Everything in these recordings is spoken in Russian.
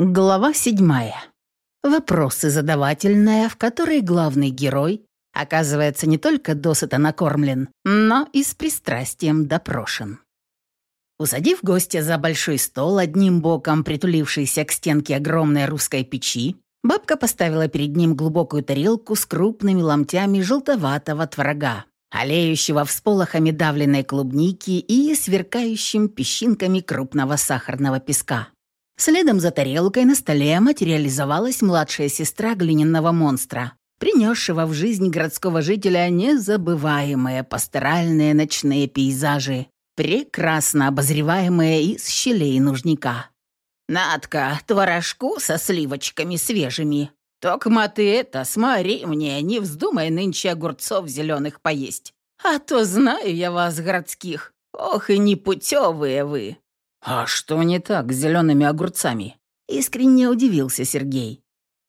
Глава седьмая. Вопросы задавательная, в которой главный герой оказывается не только досыта накормлен, но и с пристрастием допрошен. Усадив гостя за большой стол, одним боком притулившийся к стенке огромной русской печи, бабка поставила перед ним глубокую тарелку с крупными ломтями желтоватого творога, олеющего всполохами давленной клубники и сверкающим песчинками крупного сахарного песка. Следом за тарелкой на столе материализовалась младшая сестра глиняного монстра, принесшего в жизнь городского жителя незабываемые пасторальные ночные пейзажи, прекрасно обозреваемые из щелей нужника. «Надка, творожку со сливочками свежими. Токма ты это, смотри мне, не вздумай нынче огурцов зеленых поесть. А то знаю я вас, городских. Ох и непутевые вы!» «А что не так с зелеными огурцами?» Искренне удивился Сергей.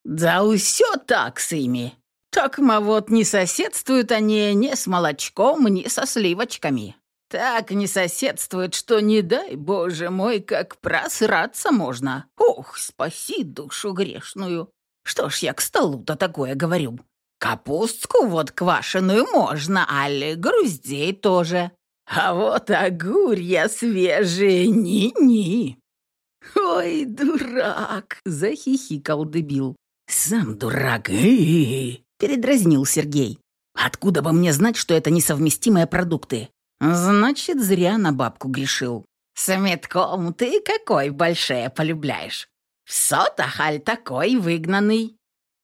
«Да все так с ими. Токма вот не соседствуют они ни с молочком, ни со сливочками. Так не соседствуют, что не дай, боже мой, как просраться можно. Ох, спаси душу грешную. Что ж я к столу-то такое говорю? Капустку вот квашеную можно, али груздей тоже. А вот огурья свежие, ни-ни. «Ой, дурак!» — захихикал дебил. «Сам дурак!» передразнил Сергей. «Откуда бы мне знать, что это несовместимые продукты?» «Значит, зря на бабку грешил». «С метком ты какой большое полюбляешь? В сотах аль такой выгнанный?»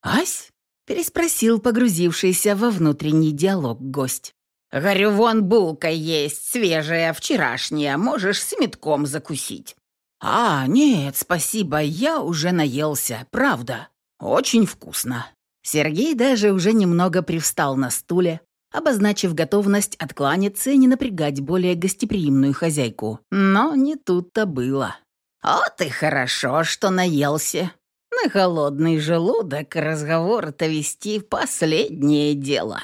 «Ась?» — переспросил погрузившийся во внутренний диалог гость. «Говорю, вон булка есть, свежая, вчерашняя, можешь с метком закусить». «А, нет, спасибо, я уже наелся, правда. Очень вкусно». Сергей даже уже немного привстал на стуле, обозначив готовность откланяться и не напрягать более гостеприимную хозяйку. Но не тут-то было. «Вот и хорошо, что наелся. На холодный желудок разговор-то вести последнее дело».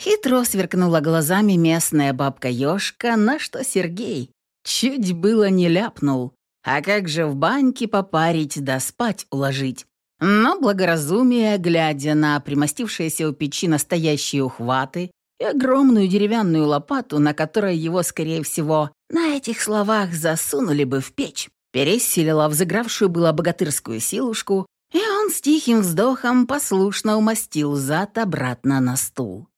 Хитро сверкнула глазами местная бабка-ёшка, на что Сергей чуть было не ляпнул. А как же в баньке попарить да спать уложить? Но благоразумие, глядя на примостившиеся у печи настоящие ухваты и огромную деревянную лопату, на которой его, скорее всего, на этих словах засунули бы в печь, пересилила взыгравшую было богатырскую силушку, и он с тихим вздохом послушно умастил зад обратно на стул.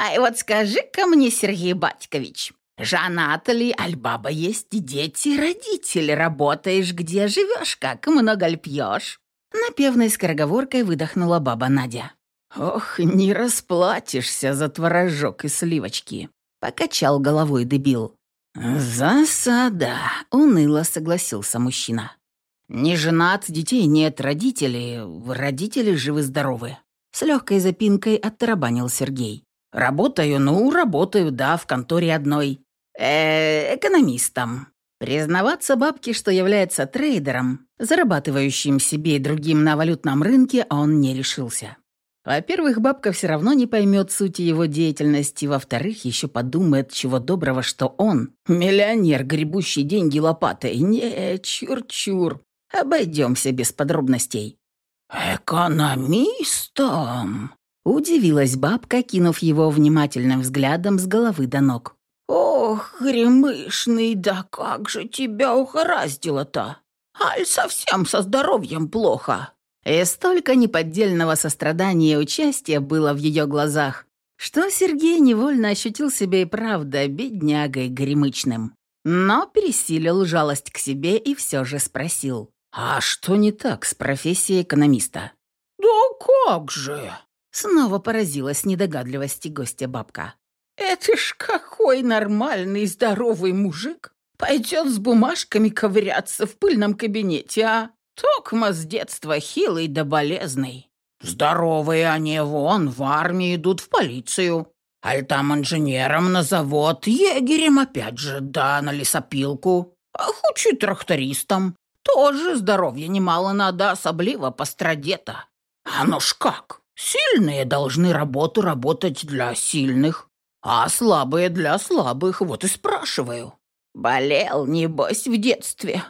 «Ай, вот скажи-ка мне, Сергей Батькович, женат ли, аль баба есть, дети, родители, работаешь, где живешь, как много ль пьешь?» Напевной скороговоркой выдохнула баба Надя. «Ох, не расплатишься за творожок и сливочки», — покачал головой дебил. «Засада», — уныло согласился мужчина. «Не женат, детей нет, родители... Родители живы-здоровы». С легкой запинкой оттарабанил Сергей. «Работаю, ну, работаю, да, в конторе одной. Э, экономистом. Признаваться бабке, что является трейдером, зарабатывающим себе и другим на валютном рынке, он не решился. Во-первых, бабка все равно не поймет сути его деятельности, во-вторых, еще подумает, чего доброго, что он – миллионер, гребущий деньги лопатой. Не, чур-чур, обойдемся без подробностей. «Экономистом?» – удивилась бабка, кинув его внимательным взглядом с головы до ног. «Ох, гремышный, да как же тебя ухораздило-то! Аль совсем со здоровьем плохо!» И столько неподдельного сострадания и участия было в ее глазах, что Сергей невольно ощутил себя и правда беднягой гремычным. Но пересилил жалость к себе и все же спросил, «А что не так с профессией экономиста?» «Да как же!» Снова поразилась недогадливости гостя бабка. Это ж какой нормальный здоровый мужик пойдет с бумажками ковыряться в пыльном кабинете, а? Токма с детства хилый да болезный. Здоровые они вон в армии идут в полицию. Аль там инженером на завод, егерем опять же, да на лесопилку. А хучи трактористом. Тоже здоровья немало надо, особливо пострадета. А ну ж как? Сильные должны работу работать для сильных, а слабые для слабых, вот и спрашиваю. Болел, небось, в детстве.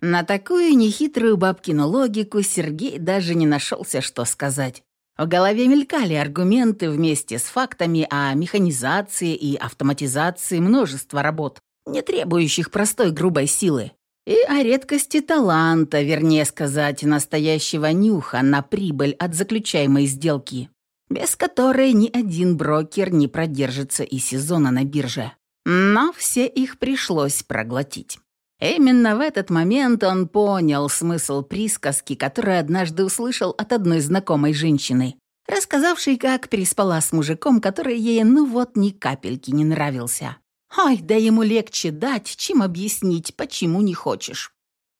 На такую нехитрую бабкину логику Сергей даже не нашелся, что сказать. В голове мелькали аргументы вместе с фактами о механизации и автоматизации множества работ, не требующих простой грубой силы, и о редкости таланта, вернее сказать, настоящего нюха на прибыль от заключаемой сделки, без которой ни один брокер не продержится и сезона на бирже. Но все их пришлось проглотить. Именно в этот момент он понял смысл присказки, которую однажды услышал от одной знакомой женщины, рассказавшей, как переспала с мужиком, который ей ну вот ни капельки не нравился. Ай, да ему легче дать, чем объяснить, почему не хочешь.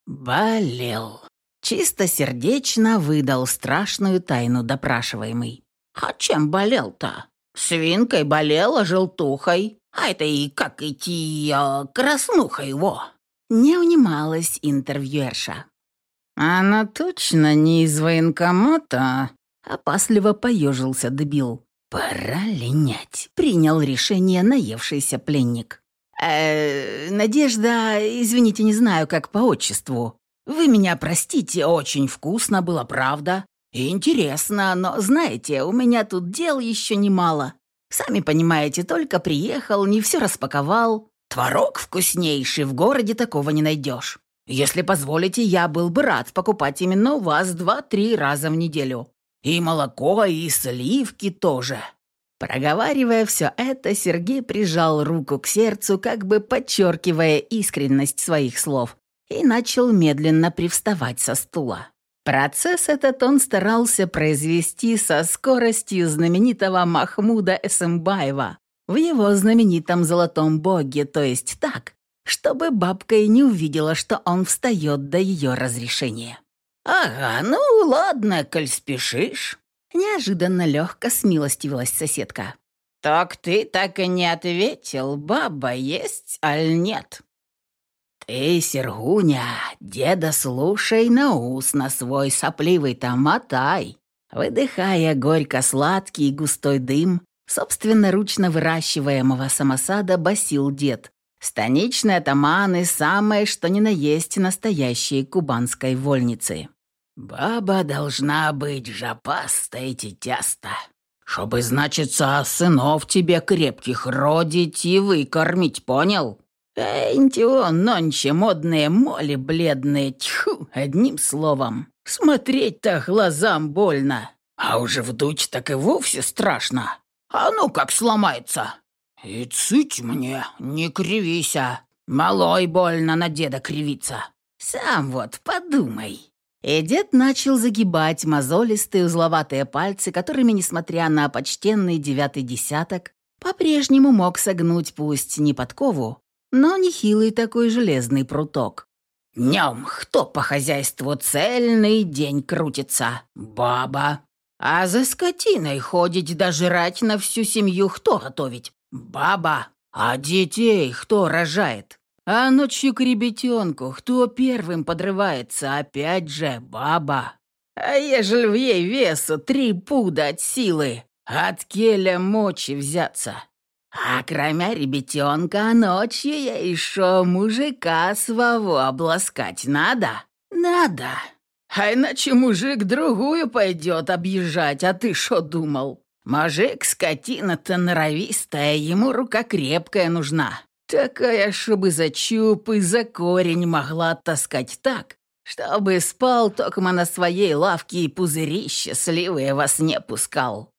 Болел. Чисто сердечно выдал страшную тайну допрашиваемый. А чем болел-то? Свинкой болела, желтухой. А это и как идти, а, краснухой его. Не унималась интервьюерша. «Она точно не из военкомата?» Опасливо поежился дебил. «Пора линять», — принял решение наевшийся пленник. «Э, Надежда, извините, не знаю, как по отчеству. Вы меня простите, очень вкусно было, правда. Интересно, но, знаете, у меня тут дел еще немало. Сами понимаете, только приехал, не все распаковал. Творог вкуснейший, в городе такого не найдешь. Если позволите, я был бы рад покупать именно у вас два-три раза в неделю. И молоко, и сливки тоже». Проговаривая все это, Сергей прижал руку к сердцу, как бы подчеркивая искренность своих слов, и начал медленно привставать со стула. Процесс этот он старался произвести со скоростью знаменитого Махмуда Эсэмбаева, в его знаменитом золотом боге, то есть так, чтобы бабка и не увидела, что он встает до ее разрешения. «Ага, ну ладно, коль спешишь», — неожиданно легко смилостивилась соседка. «Так ты так и не ответил, баба есть, аль нет?» «Ты, Сергуня, деда слушай на ус на свой сопливый-то мотай», выдыхая горько-сладкий густой дым, собственноручно выращиваемого самосада басил дед. Станичные атаманы – самое что ни на есть настоящие кубанской вольницы. «Баба должна быть жопастой и тяста, чтобы, значится, сынов тебе крепких родить и выкормить, понял? Энтион, нонче модные моли бледные, тьфу, одним словом. Смотреть-то глазам больно, а уже вдуть так и вовсе страшно. А ну как сломается!» «И цыть мне, не кривися! Малой больно на деда кривиться!» «Сам вот подумай!» И дед начал загибать мозолистые узловатые пальцы, которыми, несмотря на почтенный девятый десяток, по-прежнему мог согнуть пусть не подкову, но нехилый такой железный пруток. «Днем кто по хозяйству цельный день крутится? Баба. А за скотиной ходить да на всю семью кто готовить? Баба. А детей кто рожает? А ночью к ребятенку кто первым подрывается? Опять же баба. А ежели в ей весу три пуда от силы, от келя мочи взяться? А кроме ребятенка ночью я еще мужика своего обласкать надо? Надо. А иначе мужик другую пойдет объезжать, а ты что думал? Мужик, скотина-то норовистая, ему рука крепкая нужна. Такая, чтобы за чуб и за корень могла таскать так, чтобы спал токмо на своей лавке и пузыри счастливые вас не пускал.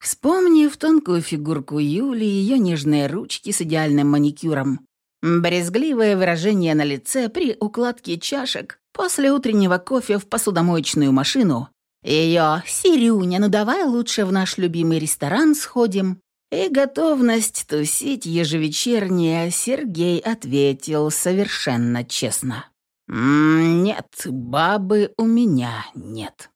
Вспомнив тонкую фигурку Юли и ее нежные ручки с идеальным маникюром, брезгливое выражение на лице при укладке чашек После утреннего кофе в посудомоечную машину ее «Сирюня, ну давай лучше в наш любимый ресторан сходим». И готовность тусить ежевечернее Сергей ответил совершенно честно. «Нет, бабы у меня нет».